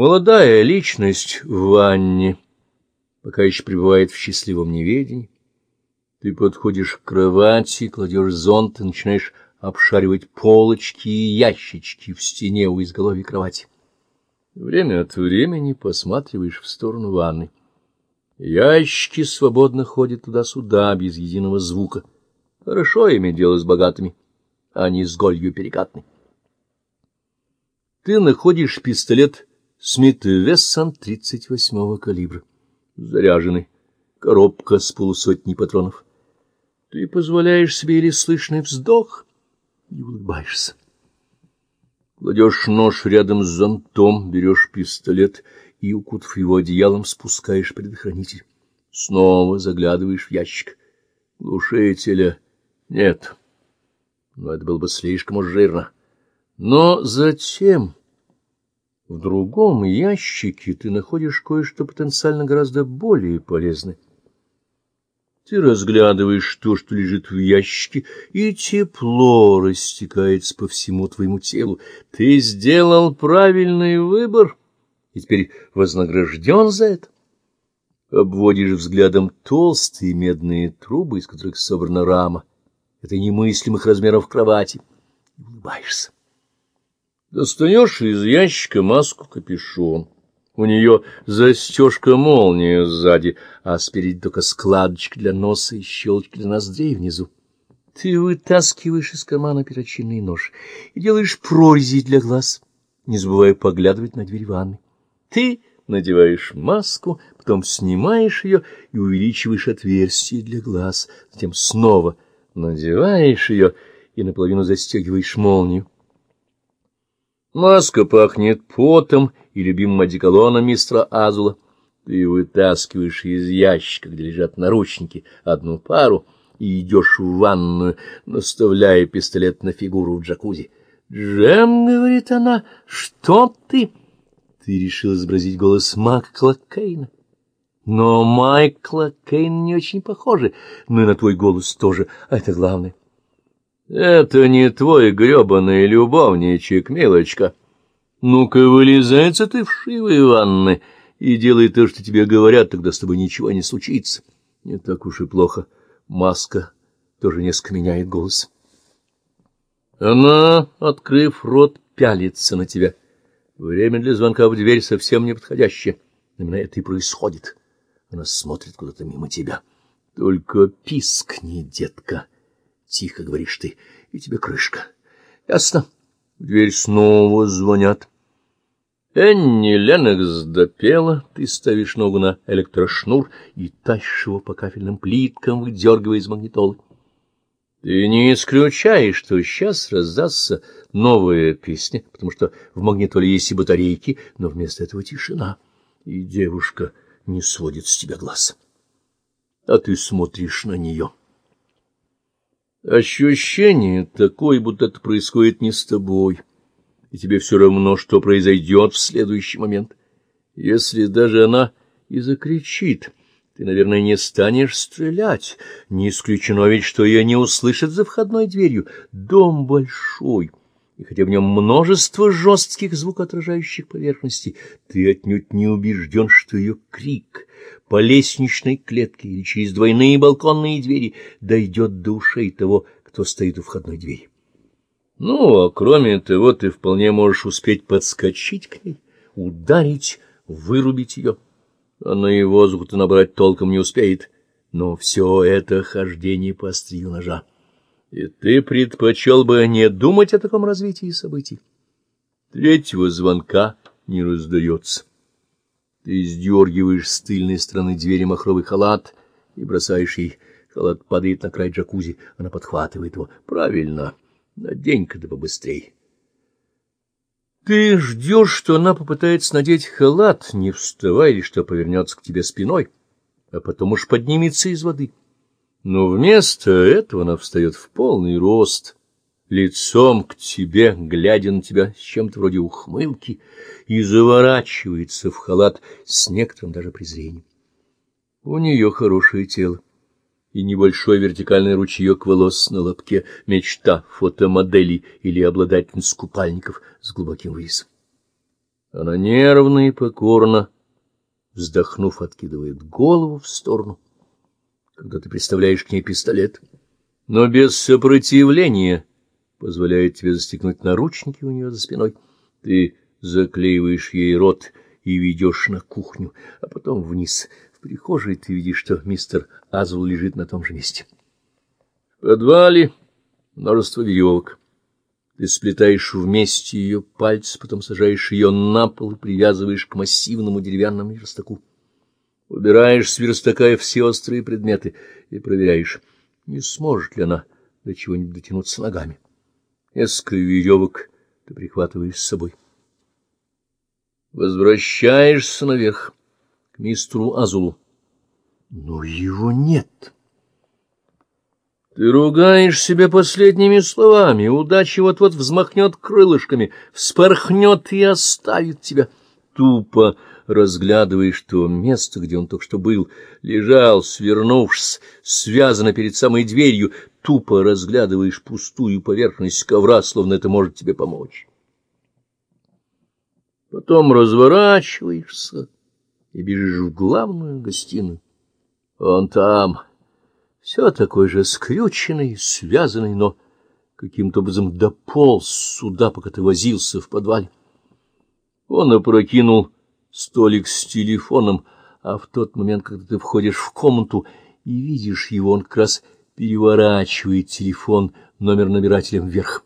Молодая личность в ванне, пока еще пребывает в счастливом неведении. Ты подходишь к кровати, кладешь зонт и начинаешь обшаривать полочки и ящички в стене у изголовья кровати. Время от времени посматриваешь в сторону ванны. Ящики свободно ходят туда-сюда, без единого звука. Хорошо иметь дело с богатыми, а не с голью перекатной. Ты находишь пистолет Смит Вессон 38-го калибра, заряженный, коробка с полусотней патронов. Ты позволяешь себе или слышный вздох и улыбаешься. Кладешь нож рядом с зонтом, берешь пистолет и, укутав его одеялом, спускаешь предохранитель. Снова заглядываешь в ящик. Глушителя нет. Но это было бы слишком жирно. Но затем в другом ящике ты находишь кое-что потенциально гораздо более полезное. Ты разглядываешь то, что лежит в ящике, и тепло растекается по всему твоему телу. Ты сделал правильный выбор и теперь вознагражден за это. Обводишь взглядом толстые медные трубы, из которых собрана рама. Это немыслимых размеров кровати. Улыбаешься. Достаешь из ящика маску-капюшон. У нее застежка-молния сзади, а спереди только складочка для носа и щелочки для ноздрей внизу. Ты вытаскиваешь из кармана перочинный нож и делаешь прорези для глаз, не забывая поглядывать на дверь ванны. Ты надеваешь маску, потом снимаешь ее и увеличиваешь отверстие для глаз, затем снова надеваешь ее и наполовину застегиваешь молнию. Маска пахнет потом и любимым одеколоном мистера Азула. Ты вытаскиваешь из ящика, где лежат наручники, одну пару и идешь в ванную, наставляя пистолет на фигуру в джакузи. «Джем», — говорит она, — «что ты?» Ты решил изобразить голос Майкла Кейна. Но Майкла Кейн не очень похожи, ну и на твой голос тоже, а это главное. Это не твой гребаный любовничек, милочка. Ну-ка, вылезай с этой вшивой ванны и делай то, что тебе говорят, тогда с тобой ничего не случится. Не так уж и плохо. Маска тоже несколько меняет голос. Она, открыв рот, пялится на тебя. Время для звонка в дверь совсем неподходящее. Именно это и происходит. Она смотрит куда-то мимо тебя. Только пискни, детка. — тихо говоришь ты, — и тебе крышка. Ясно? В дверь снова звонят. Энни Ленокс допела, ты ставишь ногу на электрошнур и тащишь его по кафельным плиткам, выдергивая из магнитолы. Ты не исключаешь, что сейчас раздастся новая песня, потому что в магнитоле есть и батарейки, но вместо этого тишина, и девушка не сводит с тебя глаз. А ты смотришь на нее. Ощущение такое, будто это происходит не с тобой, и тебе все равно, что произойдет в следующий момент. Если даже она и закричит, ты, наверное, не станешь стрелять. Не исключено ведь, что ее не услышат за входной дверью. Дом большой, и хотя в нем множество жестких звукоотражающих поверхностей, ты отнюдь не убежден, что ее крик по лестничной клетке или через двойные балконные двери дойдет до ушей того, кто стоит у входной двери. Ну, а кроме того, ты вполне можешь успеть подскочить к ней, ударить, вырубить ее. Она и воздух-то набрать толком не успеет, но все это хождение по острию ножа. И ты предпочел бы не думать о таком развитии событий. Третьего звонка не раздается. Ты сдергиваешь с тыльной стороны двери махровый халат и бросаешь ей. Халат падает на край джакузи, она подхватывает его. Правильно, надень-ка да побыстрей. Ты ждешь, что она попытается надеть халат, не вставая, или что повернется к тебе спиной, а потом уж поднимется из воды. Но вместо этого она встает в полный рост — лицом к тебе, глядя на тебя с чем-то вроде ухмылки, и заворачивается в халат с некоторым даже презрением. У нее хорошее тело и небольшой вертикальный ручеек волос на лобке, мечта фотомодели или обладательниц купальников с глубоким вырезом. Она нервно и покорно, вздохнув, откидывает голову в сторону, когда ты представляешь к ней пистолет, но без сопротивления позволяет тебе застегнуть наручники у нее за спиной. Ты заклеиваешь ей рот и ведешь на кухню, а потом вниз. В прихожей ты видишь, что мистер Азул лежит на том же месте. В подвале множество веревок. Ты сплетаешь вместе ее пальцы, потом сажаешь ее на пол и привязываешь к массивному деревянному верстаку. Убираешь с верстака все острые предметы и проверяешь, не сможет ли она до чего-нибудь дотянуться ногами. Несколько веревок ты прихватываешь с собой. Возвращаешься наверх к мистеру Азулу. Но его нет. Ты ругаешь себя последними словами, удача вот-вот взмахнет крылышками, вспорхнет и оставит тебя. Тупо разглядываешь то место, где он только что был, лежал, свернувшись, связано перед самой дверью, тупо разглядываешь пустую поверхность ковра, словно это может тебе помочь. Потом разворачиваешься и бежишь в главную гостиную. Он там, все такой же скрюченный, связанный, но каким-то образом дополз сюда, пока ты возился в подвале. Он опрокинул столик с телефоном, а в тот момент, когда ты входишь в комнату и видишь его, он как раз переворачивает телефон номер набирателем вверх.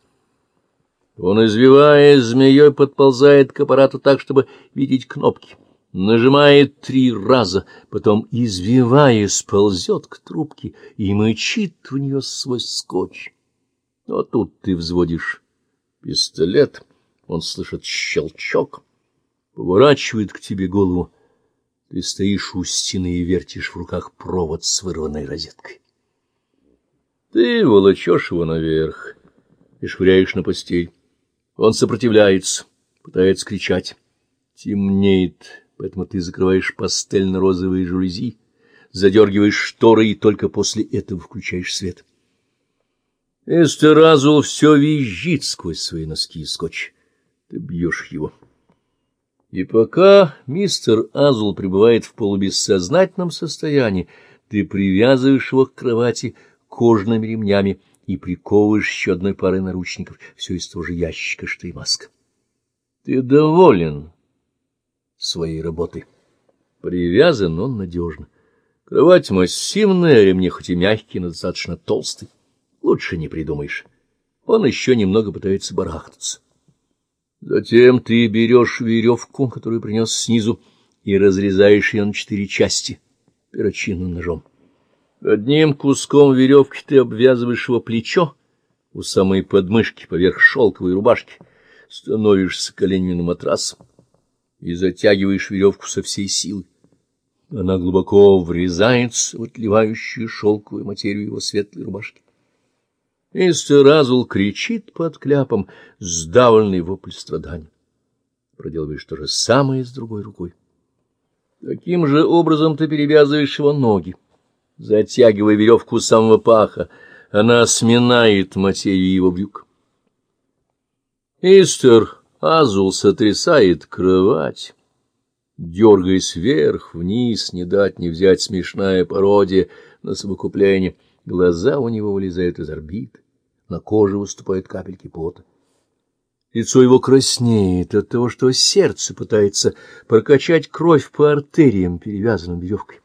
Он, извиваясь змеей, подползает к аппарату так, чтобы видеть кнопки. Нажимает три раза, потом, извиваясь, ползет к трубке и мычит в нее свой скотч. Но тут ты взводишь пистолет, он слышит щелчок, поворачивает к тебе голову. Ты стоишь у стены и вертишь в руках провод с вырванной розеткой. Ты волочешь его наверх и швыряешь на постель. Он сопротивляется, пытается кричать. Темнеет, поэтому ты закрываешь пастельно-розовые жалюзи, задергиваешь шторы и только после этого включаешь свет. Эстеразул все визжит сквозь свои носки и скотч. Ты бьешь его. И пока мистер Азул пребывает в полубессознательном состоянии, ты привязываешь его к кровати кожаными ремнями, и приковываешь еще одной парой наручников, все из того же ящика, что и маска. Ты доволен своей работой. Привязан он надежно. Кровать массивная, ремни хоть и мягкие, но достаточно толстый. Лучше не придумаешь. Он еще немного пытается барахтаться. Затем ты берешь веревку, которую принес снизу, и разрезаешь ее на четыре части перочинным ножом. Одним куском веревки ты обвязываешь его плечо у самой подмышки поверх шелковой рубашки, становишься коленями на матрас и затягиваешь веревку со всей силы. Она глубоко врезается в отливающую шелковую материю его светлой рубашки. Мистер Разул кричит под кляпом, сдавленный вопль страданий. Проделываешь то же самое с другой рукой. Таким же образом ты перевязываешь его ноги затягивая веревку самого паха. Она сминает материю его брюк. Истер Азул сотрясает кровать, дергаясь вверх, вниз, не дать не взять смешная пародия на совокупление. Глаза у него вылезают из орбит, на коже выступают капельки пота. Лицо его краснеет от того, что сердце пытается прокачать кровь по артериям, перевязанным веревкой.